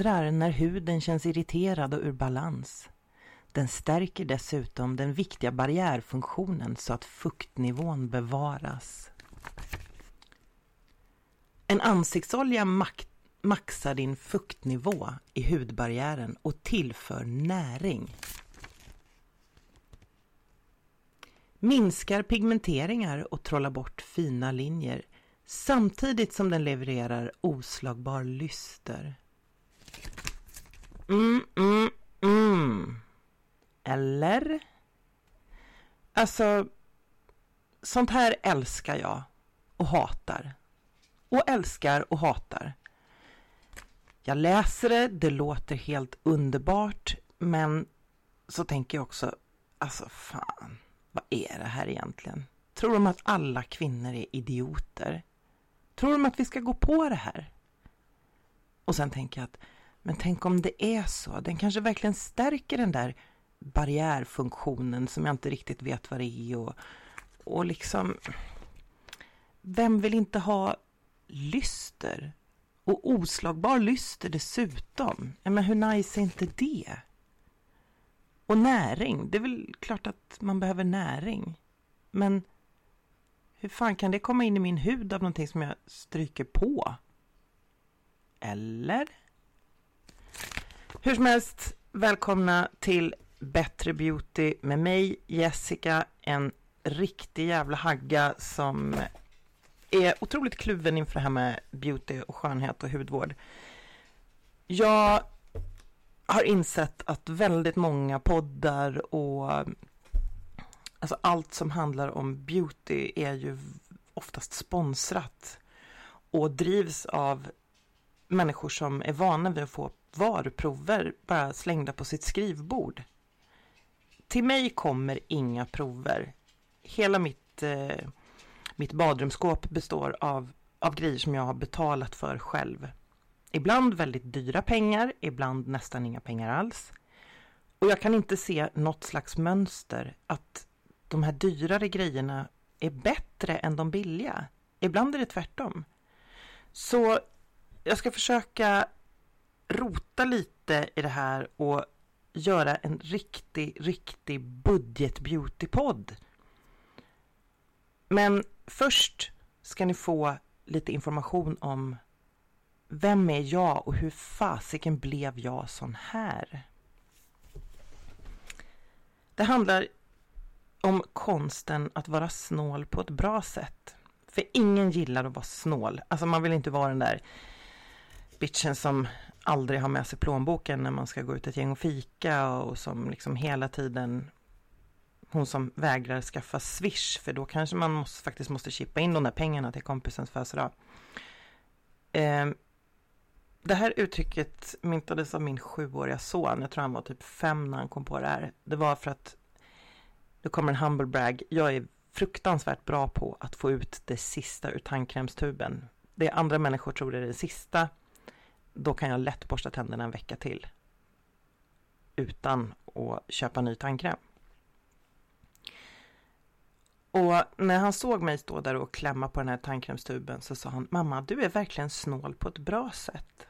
Lindrar när huden känns irriterad och ur balans. Den stärker dessutom den viktiga barriärfunktionen så att fuktnivån bevaras. En ansiktsolja maxar din fuktnivå i hudbarriären och tillför näring. Minskar pigmenteringar och trollar bort fina linjer samtidigt som den levererar oslagbar lyster. Mm, mm, mm. Eller? Alltså, sånt här älskar jag och hatar. Och älskar och hatar. Jag läser det, det låter helt underbart, men så tänker jag också, alltså fan, vad är det här egentligen? Tror de att alla kvinnor är idioter? Tror de att vi ska gå på det här? Och sen tänker jag att, men tänk om det är så, den kanske verkligen stärker den där barriärfunktionen som jag inte riktigt vet vad det är och, och liksom, vem vill inte ha lyster? Och oslagbar lyster dessutom. Men hur nice är inte det? Och näring, det är väl klart att man behöver näring. Men hur fan kan det komma in i min hud av någonting som jag stryker på? Eller? Hur som helst, välkomna till Bättre Beauty med mig, Jessica, en riktig jävla hagga som är otroligt kluven inför det här med beauty och skönhet och hudvård. Jag har insett att väldigt många poddar och alltså allt som handlar om beauty är ju oftast sponsrat och drivs av människor som är vana vid att få varuprover bara slängda på sitt skrivbord. Till mig kommer inga prover. Hela mitt, eh, mitt badrumsskåp består av, av grejer som jag har betalat för själv. Ibland väldigt dyra pengar, ibland nästan inga pengar alls. Och jag kan inte se något slags mönster att de här dyrare grejerna är bättre än de billiga. Ibland är det tvärtom. Så jag ska försöka rota lite i det här och göra en riktig, riktig budget beauty-podd. Men först ska ni få lite information om vem är jag och hur fasiken blev jag sån här? Det handlar om konsten att vara snål på ett bra sätt. För ingen gillar att vara snål. Alltså man vill inte vara den där bitchen som aldrig har med sig plånboken när man ska gå ut ett gäng och fika och som liksom hela tiden hon som vägrar skaffa swish för då kanske man måste, faktiskt måste chippa in de där pengarna till kompisens födelsedag. Eh, det här uttrycket myntades av min sjuåriga son. Jag tror han var typ fem när han kom på det här. Det var för att Nu kommer en humble brag. Jag är fruktansvärt bra på att få ut det sista ur tandkrämstuben. Det andra människor tror är det sista. Då kan jag lätt borsta tänderna en vecka till. Utan att köpa ny tandkräm. Och när han såg mig stå där och klämma på den här tandkrämstuben så sa han Mamma, du är verkligen snål på ett bra sätt.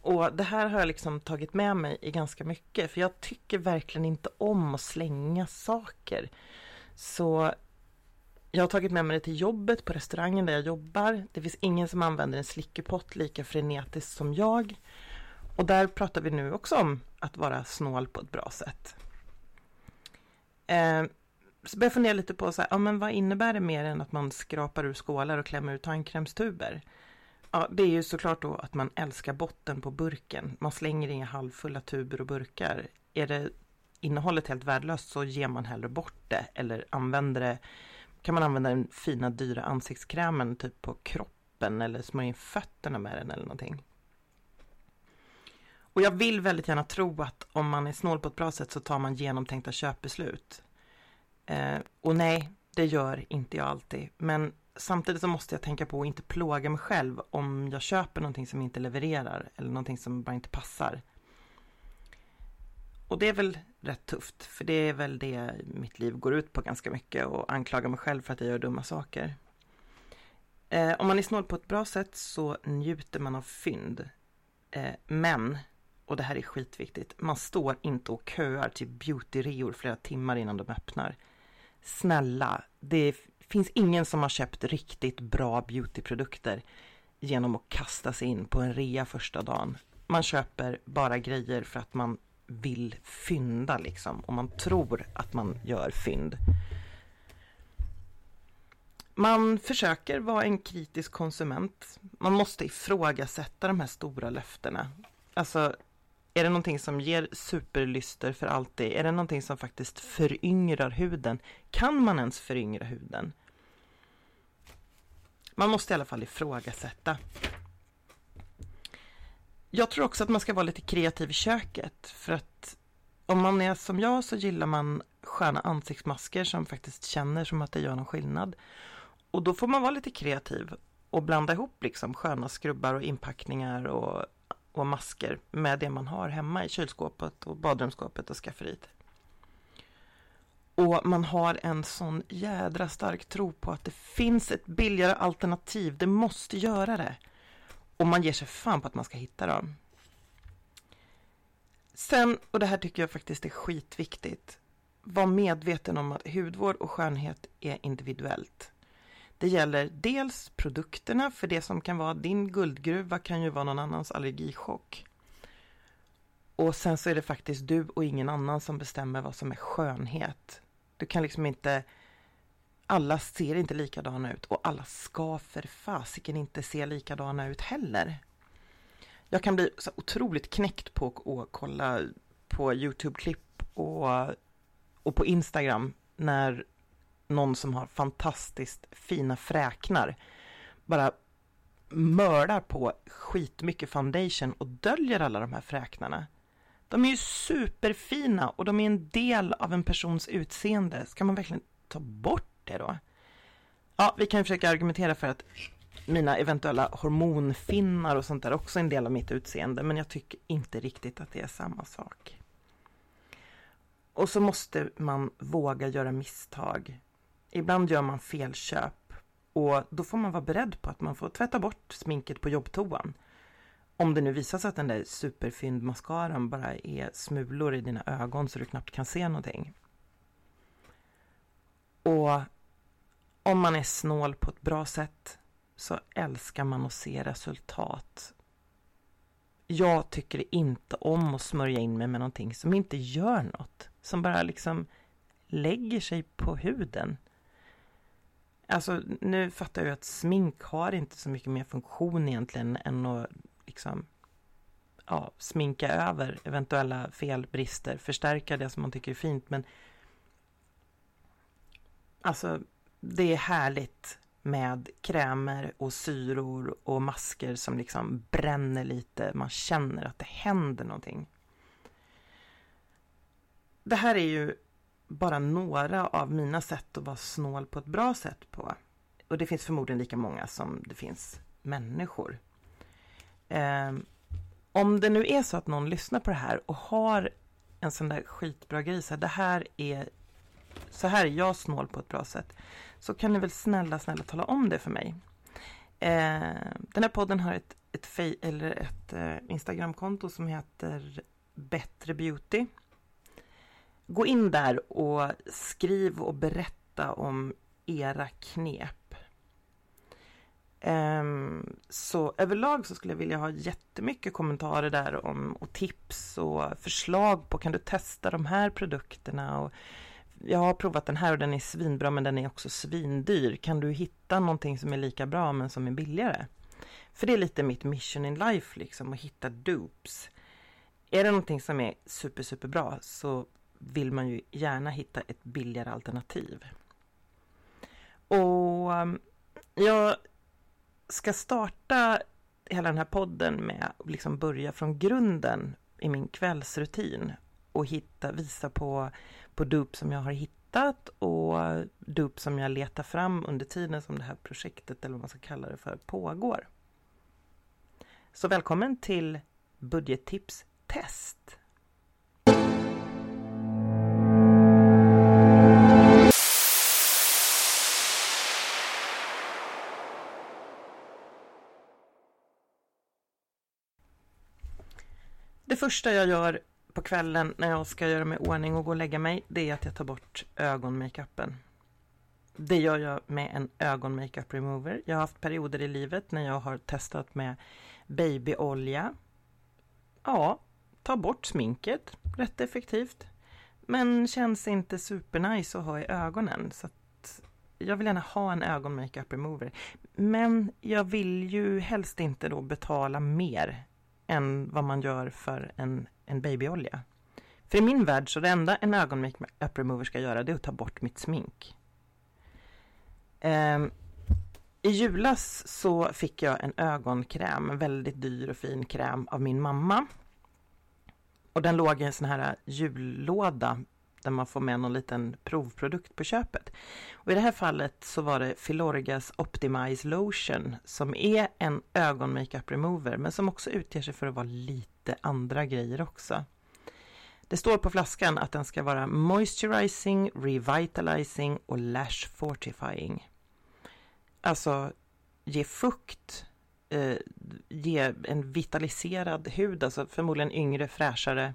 Och det här har jag liksom tagit med mig i ganska mycket för jag tycker verkligen inte om att slänga saker. Så jag har tagit med mig det till jobbet på restaurangen där jag jobbar. Det finns ingen som använder en slickepott lika frenetiskt som jag. Och där pratar vi nu också om att vara snål på ett bra sätt. Eh, så börjar jag fundera lite på så här, ja, men vad innebär det mer än att man skrapar ur skålar och klämmer ut tandkrämstuber? Ja, det är ju såklart då att man älskar botten på burken. Man slänger inga halvfulla tuber och burkar. Är det innehållet helt värdelöst så ger man hellre bort det eller använder det. Kan man använda den fina dyra ansiktskrämen typ på kroppen eller smörja in fötterna med den eller någonting. Och jag vill väldigt gärna tro att om man är snål på ett bra sätt så tar man genomtänkta köpbeslut. Eh, och nej, det gör inte jag alltid. Men samtidigt så måste jag tänka på att inte plåga mig själv om jag köper någonting som inte levererar eller någonting som bara inte passar. Och det är väl rätt tufft, för det är väl det mitt liv går ut på ganska mycket och anklaga mig själv för att jag gör dumma saker. Eh, om man är snål på ett bra sätt så njuter man av fynd. Eh, men, och det här är skitviktigt, man står inte och köar till beautyreor flera timmar innan de öppnar. Snälla, det finns ingen som har köpt riktigt bra beautyprodukter genom att kasta sig in på en rea första dagen. Man köper bara grejer för att man vill fynda liksom och man tror att man gör fynd. Man försöker vara en kritisk konsument. Man måste ifrågasätta de här stora löftena. Alltså, är det någonting som ger superlyster för alltid? Är det någonting som faktiskt föryngrar huden? Kan man ens föryngra huden? Man måste i alla fall ifrågasätta. Jag tror också att man ska vara lite kreativ i köket för att om man är som jag så gillar man sköna ansiktsmasker som faktiskt känner som att det gör någon skillnad. Och då får man vara lite kreativ och blanda ihop liksom sköna skrubbar och inpackningar och, och masker med det man har hemma i kylskåpet och badrumsskåpet och skafferiet. Och man har en sån jädra stark tro på att det finns ett billigare alternativ. Det måste göra det. Och man ger sig fan på att man ska hitta dem. Sen, och det här tycker jag faktiskt är skitviktigt, var medveten om att hudvård och skönhet är individuellt. Det gäller dels produkterna, för det som kan vara din guldgruva kan ju vara någon annans allergichock. Och sen så är det faktiskt du och ingen annan som bestämmer vad som är skönhet. Du kan liksom inte alla ser inte likadana ut och alla ska för fasiken inte se likadana ut heller. Jag kan bli så otroligt knäckt på att kolla på Youtube-klipp och, och på Instagram när någon som har fantastiskt fina fräknar bara mördar på skitmycket foundation och döljer alla de här fräknarna. De är ju superfina och de är en del av en persons utseende. Ska man verkligen ta bort det då? Ja, vi kan ju försöka argumentera för att mina eventuella hormonfinnar och sånt där också är en del av mitt utseende, men jag tycker inte riktigt att det är samma sak. Och så måste man våga göra misstag. Ibland gör man felköp och då får man vara beredd på att man får tvätta bort sminket på jobbtoan. Om det nu visar sig att den där superfynd-mascaran bara är smulor i dina ögon så du knappt kan se någonting. Och om man är snål på ett bra sätt så älskar man att se resultat. Jag tycker inte om att smörja in mig med någonting som inte gör något. Som bara liksom lägger sig på huden. Alltså nu fattar jag att smink har inte så mycket mer funktion egentligen än att liksom ja, sminka över eventuella felbrister, förstärka det som man tycker är fint. Men alltså, det är härligt med krämer och syror och masker som liksom bränner lite. Man känner att det händer någonting. Det här är ju bara några av mina sätt att vara snål på ett bra sätt på. Och det finns förmodligen lika många som det finns människor. Eh, om det nu är så att någon lyssnar på det här och har en sån där skitbra grej, så här, det här är så här är jag snål på ett bra sätt, så kan ni väl snälla, snälla tala om det för mig. Eh, den här podden har ett, ett, fej, eller ett eh, Instagramkonto som heter Bättre Beauty. Gå in där och skriv och berätta om era knep. Um, så överlag så skulle jag vilja ha jättemycket kommentarer där om och tips och förslag på kan du testa de här produkterna och jag har provat den här och den är svinbra men den är också svindyr. Kan du hitta någonting som är lika bra men som är billigare? För det är lite mitt mission in life liksom att hitta dupes. Är det någonting som är super super bra så vill man ju gärna hitta ett billigare alternativ. Och um, jag ska starta hela den här podden med att liksom börja från grunden i min kvällsrutin och hitta, visa på, på dop som jag har hittat och dop som jag letar fram under tiden som det här projektet, eller vad man ska kalla det för, pågår. Så välkommen till budgettips test! Det första jag gör på kvällen när jag ska göra mig i ordning och gå och lägga mig, det är att jag tar bort ögonmakeupen. Det gör jag med en ögonmakeup remover. Jag har haft perioder i livet när jag har testat med babyolja. Ja, ta bort sminket rätt effektivt. Men känns inte supernice att ha i ögonen. Så jag vill gärna ha en ögonmakeup remover. Men jag vill ju helst inte då betala mer än vad man gör för en, en babyolja. För i min värld så det enda en ögonmakeup remover ska göra det är att ta bort mitt smink. Um, I julas så fick jag en ögonkräm, en väldigt dyr och fin kräm av min mamma. Och den låg i en sån här jullåda där man får med någon liten provprodukt på köpet. Och I det här fallet så var det Filorgas Optimize Lotion som är en ögonmakeup remover men som också utger sig för att vara lite andra grejer också. Det står på flaskan att den ska vara moisturizing, revitalizing och lash fortifying. Alltså ge fukt, eh, ge en vitaliserad hud, alltså förmodligen yngre, fräschare.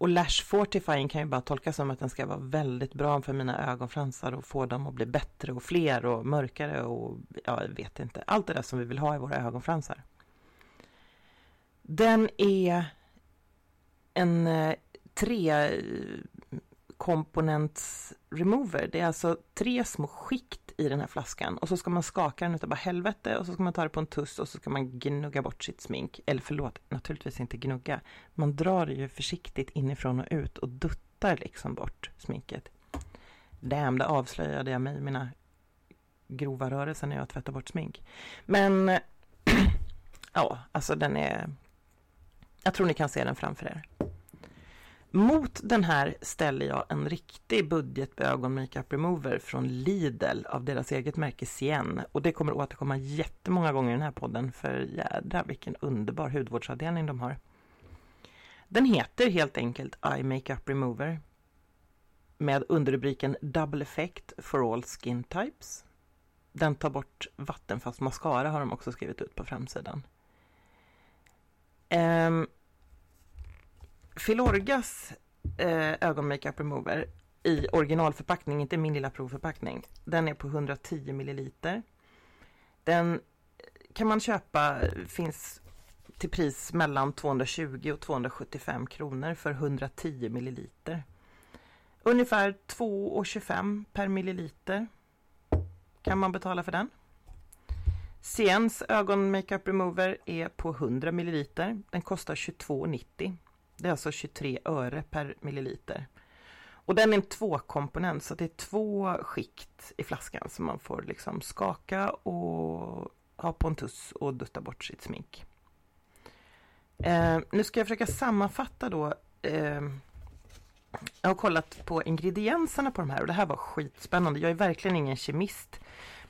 Och lash fortifying kan ju bara tolkas som att den ska vara väldigt bra för mina ögonfransar och få dem att bli bättre och fler och mörkare och ja, jag vet inte. Allt det där som vi vill ha i våra ögonfransar. Den är en eh, tre eh, komponents remover. Det är alltså tre små skikt i den här flaskan och så ska man skaka den utav bara helvete och så ska man ta det på en tuss och så ska man gnugga bort sitt smink. Eller förlåt, naturligtvis inte gnugga. Man drar det ju försiktigt inifrån och ut och duttar liksom bort sminket. Damn, det avslöjade jag mig i mina grova rörelser när jag tvättar bort smink. Men ja, alltså den är... Jag tror ni kan se den framför er. Mot den här ställer jag en riktig budget ögon makeup remover från Lidl av deras eget märke Sien. Och det kommer återkomma jättemånga gånger i den här podden för jädra vilken underbar hudvårdsavdelning de har. Den heter helt enkelt Eye Makeup Remover med underrubriken Double Effect for all skin types. Den tar bort vattenfast mascara har de också skrivit ut på framsidan. Um, Filorgas eh, ögonmakeup remover i originalförpackning, inte min lilla provförpackning. Den är på 110 milliliter. Den eh, kan man köpa, finns till pris mellan 220 och 275 kronor för 110 milliliter. Ungefär 2,25 per milliliter kan man betala för den. Ciens ögonmakeup remover är på 100 milliliter. Den kostar 22,90. Det är alltså 23 öre per milliliter. Och den är en tvåkomponent så det är två skikt i flaskan som man får liksom skaka och ha på en tuss och dutta bort sitt smink. Eh, nu ska jag försöka sammanfatta då. Eh, jag har kollat på ingredienserna på de här och det här var skitspännande. Jag är verkligen ingen kemist.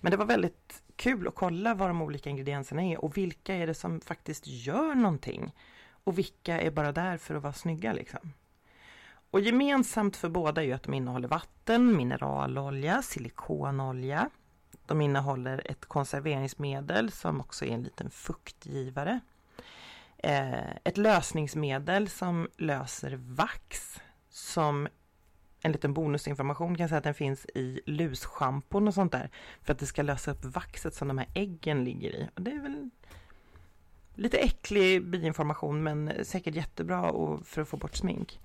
Men det var väldigt kul att kolla vad de olika ingredienserna är och vilka är det som faktiskt gör någonting. Och vilka är bara där för att vara snygga liksom. Och gemensamt för båda är ju att de innehåller vatten, mineralolja, silikonolja. De innehåller ett konserveringsmedel som också är en liten fuktgivare. Eh, ett lösningsmedel som löser vax som en liten bonusinformation kan jag säga att den finns i lusschampon och sånt där för att det ska lösa upp vaxet som de här äggen ligger i. Och det är väl Lite äcklig biinformation men säkert jättebra för att få bort smink.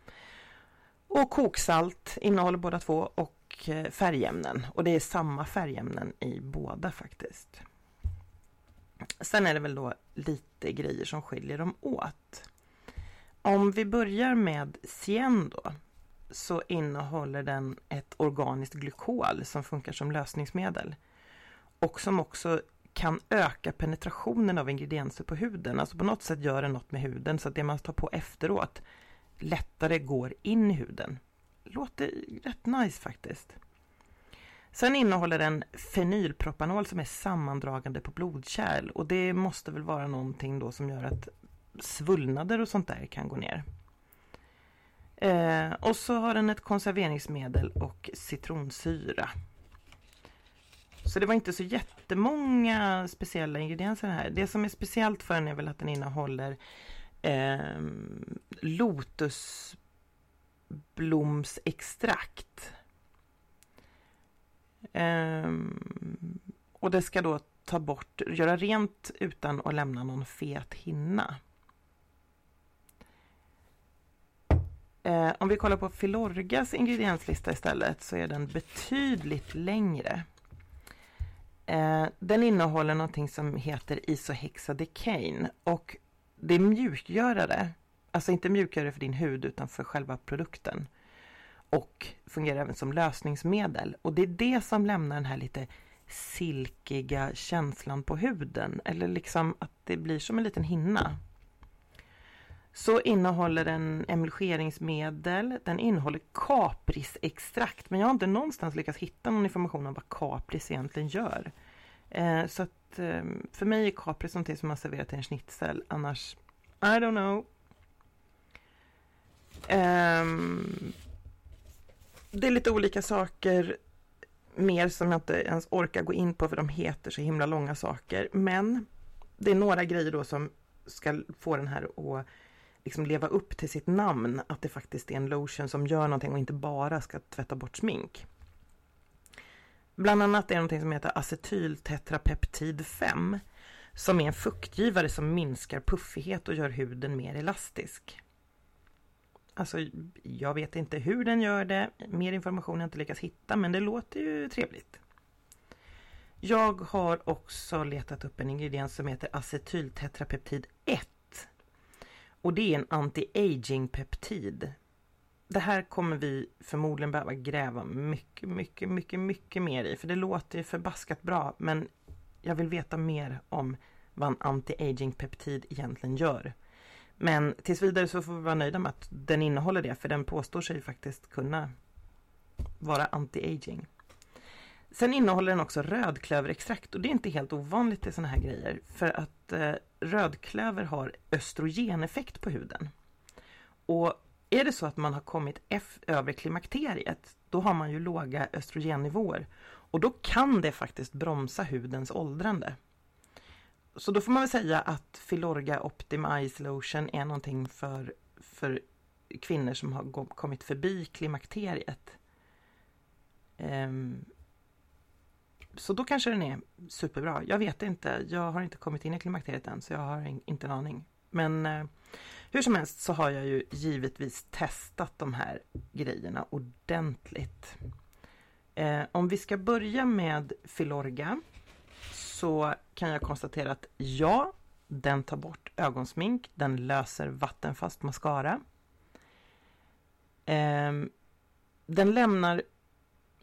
Och koksalt innehåller båda två och eh, färgämnen. Och det är samma färgämnen i båda faktiskt. Sen är det väl då lite grejer som skiljer dem åt. Om vi börjar med Cien då så innehåller den ett organiskt glykol som funkar som lösningsmedel och som också kan öka penetrationen av ingredienser på huden. Alltså på något sätt gör det något med huden så att det man tar på efteråt lättare går in i huden. Låter rätt nice faktiskt. Sen innehåller den fenylpropanol som är sammandragande på blodkärl och det måste väl vara någonting då som gör att svullnader och sånt där kan gå ner. Eh, och så har den ett konserveringsmedel och citronsyra så det var inte så jättemånga speciella ingredienser här. Det som är speciellt för den är väl att den innehåller eh, lotusblomsextrakt. Eh, och det ska då ta bort, göra rent utan att lämna någon fet hinna. Eh, om vi kollar på Filorgas ingredienslista istället så är den betydligt längre. Eh, den innehåller någonting som heter Isohexadecane och det är mjukgörare. Alltså inte mjukgörare för din hud utan för själva produkten. Och fungerar även som lösningsmedel. Och det är det som lämnar den här lite silkiga känslan på huden. Eller liksom att det blir som en liten hinna. Så innehåller den emulgeringsmedel, den innehåller kaprisextrakt. Men jag har inte någonstans lyckats hitta någon information om vad kapris egentligen gör. Eh, så att eh, för mig är kapris någonting som man serverar till en schnitzel. Annars, I don't know. Eh, det är lite olika saker mer som jag inte ens orkar gå in på för de heter så himla långa saker. Men det är några grejer då som ska få den här att liksom leva upp till sitt namn, att det faktiskt är en lotion som gör någonting och inte bara ska tvätta bort smink. Bland annat är det någonting som heter acetyltetrapeptid 5 som är en fuktgivare som minskar puffighet och gör huden mer elastisk. Alltså, jag vet inte hur den gör det, mer information har jag inte lyckats hitta, men det låter ju trevligt. Jag har också letat upp en ingrediens som heter acetyltetrapeptid 1 och det är en anti-aging peptid. Det här kommer vi förmodligen behöva gräva mycket, mycket, mycket, mycket mer i. För det låter förbaskat bra. Men jag vill veta mer om vad en anti-aging peptid egentligen gör. Men tills vidare så får vi vara nöjda med att den innehåller det. För den påstår sig faktiskt kunna vara anti-aging. Sen innehåller den också rödklöverextrakt och det är inte helt ovanligt i sådana här grejer. För att eh, rödklöver har östrogeneffekt på huden. Och är det så att man har kommit över klimakteriet, då har man ju låga östrogennivåer. Och då kan det faktiskt bromsa hudens åldrande. Så då får man väl säga att Filorga Optimize Lotion är någonting för, för kvinnor som har kommit förbi klimakteriet. Um, så då kanske den är superbra. Jag vet inte. Jag har inte kommit in i klimakteriet än så jag har inte en aning. Men eh, hur som helst så har jag ju givetvis testat de här grejerna ordentligt. Eh, om vi ska börja med Filorga så kan jag konstatera att ja, den tar bort ögonsmink, den löser vattenfast mascara. Eh, den lämnar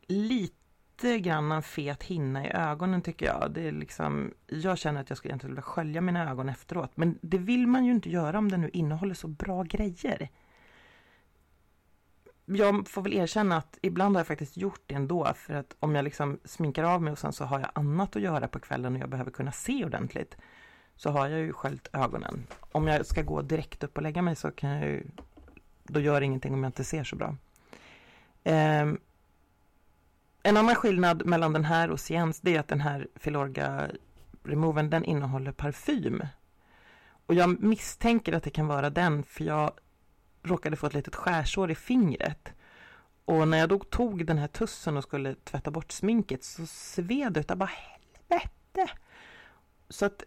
lite lite grann en fet hinna i ögonen tycker jag. Det är liksom, jag känner att jag skulle egentligen vilja skölja mina ögon efteråt. Men det vill man ju inte göra om den nu innehåller så bra grejer. Jag får väl erkänna att ibland har jag faktiskt gjort det ändå. För att om jag liksom sminkar av mig och sen så har jag annat att göra på kvällen och jag behöver kunna se ordentligt. Så har jag ju sköljt ögonen. Om jag ska gå direkt upp och lägga mig så kan jag ju... Då gör det ingenting om jag inte ser så bra. Um, en annan skillnad mellan den här och Ciens det är att den här Filorga Removen den innehåller parfym. Och jag misstänker att det kan vara den för jag råkade få ett litet skärsår i fingret. Och när jag då tog den här tussen och skulle tvätta bort sminket så sved det. utav bara helvete! Så att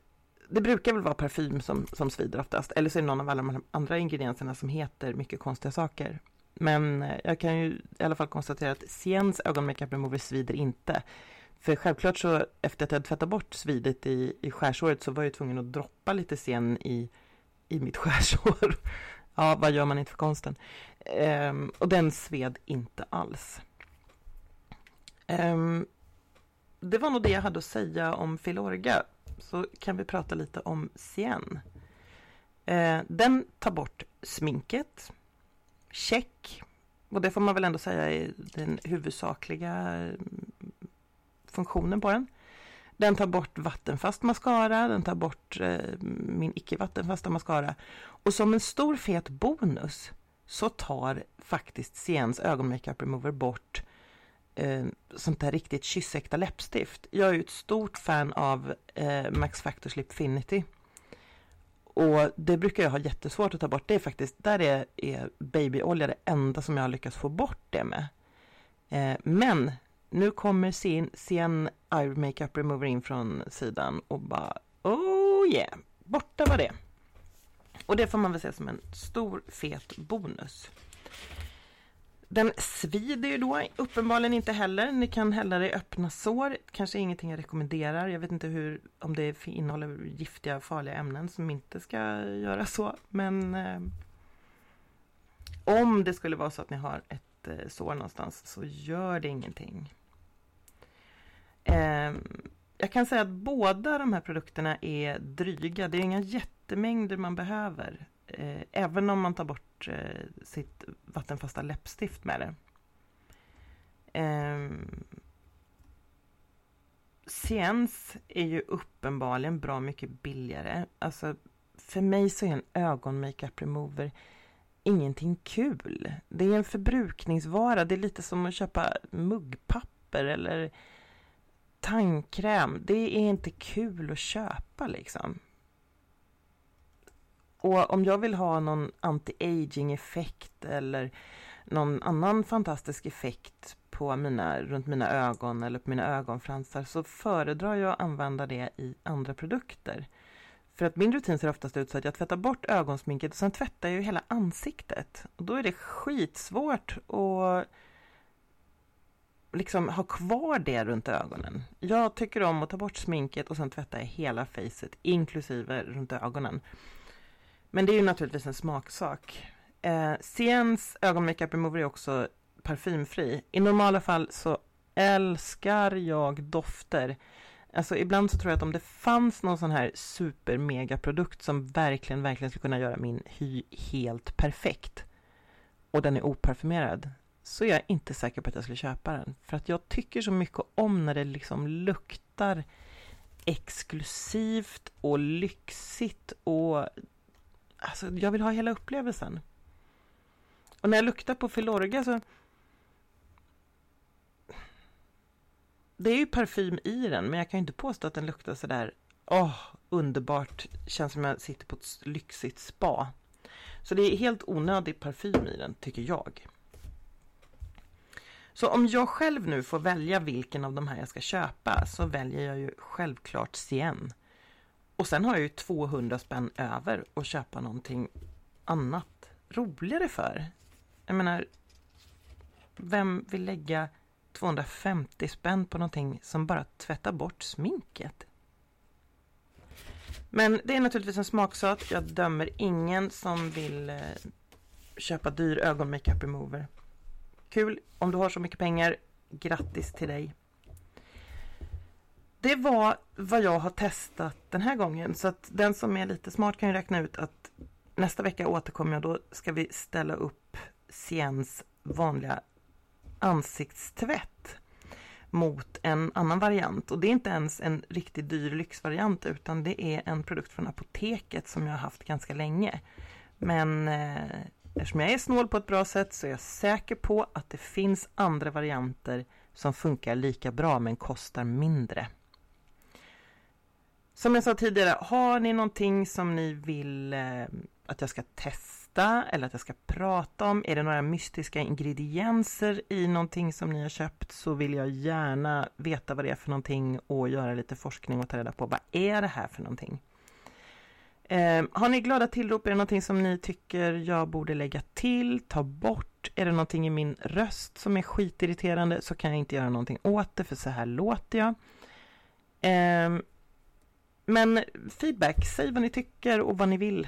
det brukar väl vara parfym som, som svider oftast. Eller så är det någon av alla de andra ingredienserna som heter mycket konstiga saker. Men eh, jag kan ju i alla fall konstatera att Siens ögonmakeup remover svider inte. För självklart så efter att jag tvättat bort svidet i, i skärsåret så var jag tvungen att droppa lite sen i, i mitt skärsår. ja, vad gör man inte för konsten? Ehm, och den sved inte alls. Ehm, det var nog det jag hade att säga om Filorga. Så kan vi prata lite om Sien. Ehm, den tar bort sminket check. Och det får man väl ändå säga är den huvudsakliga mm, funktionen på den. Den tar bort vattenfast mascara, den tar bort eh, min icke vattenfasta mascara. Och som en stor fet bonus så tar faktiskt Ciens ögonmakeup remover bort eh, sånt där riktigt kyssäkta läppstift. Jag är ju ett stort fan av eh, Max Factor Slipfinity och det brukar jag ha jättesvårt att ta bort. Det är faktiskt, där är, är babyolja det enda som jag har lyckats få bort det med. Eh, men nu kommer sin, sen Eye Makeup Remover in från sidan och bara oh yeah, borta var det. Och det får man väl se som en stor fet bonus. Den svider ju då uppenbarligen inte heller. Ni kan hälla det i öppna sår. Kanske ingenting jag rekommenderar. Jag vet inte hur, om det innehåller giftiga farliga ämnen som inte ska göra så. Men eh, om det skulle vara så att ni har ett eh, sår någonstans så gör det ingenting. Eh, jag kan säga att båda de här produkterna är dryga. Det är inga jättemängder man behöver. Eh, även om man tar bort eh, sitt vattenfasta läppstift med det. Eh, Ciens är ju uppenbarligen bra mycket billigare. Alltså, för mig så är en ögonmakeup remover ingenting kul. Det är en förbrukningsvara. Det är lite som att köpa muggpapper eller tandkräm. Det är inte kul att köpa liksom. Och om jag vill ha någon anti-aging effekt eller någon annan fantastisk effekt på mina, runt mina ögon eller på mina ögonfransar så föredrar jag att använda det i andra produkter. För att min rutin ser oftast ut så att jag tvättar bort ögonsminket och sen tvättar jag ju hela ansiktet. Och då är det skitsvårt att liksom ha kvar det runt ögonen. Jag tycker om att ta bort sminket och sen tvätta hela facet inklusive runt ögonen. Men det är ju naturligtvis en smaksak. Eh, Ciens ögonmakeup remover är också parfymfri. I normala fall så älskar jag dofter. Alltså ibland så tror jag att om det fanns någon sån här super mega produkt som verkligen, verkligen skulle kunna göra min hy helt perfekt och den är oparfumerad så är jag inte säker på att jag skulle köpa den. För att jag tycker så mycket om när det liksom luktar exklusivt och lyxigt och Alltså, jag vill ha hela upplevelsen. Och när jag luktar på Filorga så... Det är ju parfym i den, men jag kan ju inte påstå att den luktar sådär... Åh, oh, underbart! Känns som jag sitter på ett lyxigt spa. Så det är helt onödig parfym i den, tycker jag. Så om jag själv nu får välja vilken av de här jag ska köpa så väljer jag ju självklart Cien. Och sen har jag ju 200 spänn över att köpa någonting annat roligare för. Jag menar, vem vill lägga 250 spänn på någonting som bara tvättar bort sminket? Men det är naturligtvis en smaksak. Jag dömer ingen som vill eh, köpa dyr ögonmakeup remover. Kul om du har så mycket pengar. Grattis till dig! Det var vad jag har testat den här gången. Så att den som är lite smart kan ju räkna ut att nästa vecka återkommer jag. Då ska vi ställa upp Siens vanliga ansiktstvätt mot en annan variant. Och det är inte ens en riktigt dyr lyxvariant utan det är en produkt från apoteket som jag har haft ganska länge. Men eh, eftersom jag är snål på ett bra sätt så är jag säker på att det finns andra varianter som funkar lika bra men kostar mindre. Som jag sa tidigare, har ni någonting som ni vill eh, att jag ska testa eller att jag ska prata om? Är det några mystiska ingredienser i någonting som ni har köpt så vill jag gärna veta vad det är för någonting och göra lite forskning och ta reda på vad är det här för någonting? Eh, har ni glada tillrop? Är det någonting som ni tycker jag borde lägga till, ta bort? Är det någonting i min röst som är skitirriterande så kan jag inte göra någonting åt det för så här låter jag. Eh, men feedback, säg vad ni tycker och vad ni vill.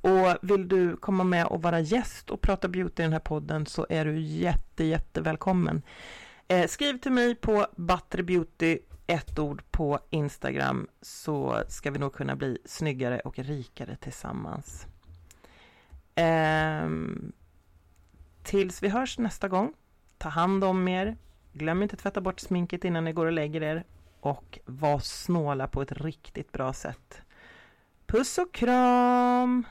Och vill du komma med och vara gäst och prata beauty i den här podden så är du jätte, jätte välkommen. Eh, skriv till mig på Beauty ett ord på Instagram så ska vi nog kunna bli snyggare och rikare tillsammans. Eh, tills vi hörs nästa gång, ta hand om er. Glöm inte att tvätta bort sminket innan ni går och lägger er och var snåla på ett riktigt bra sätt. Puss och kram!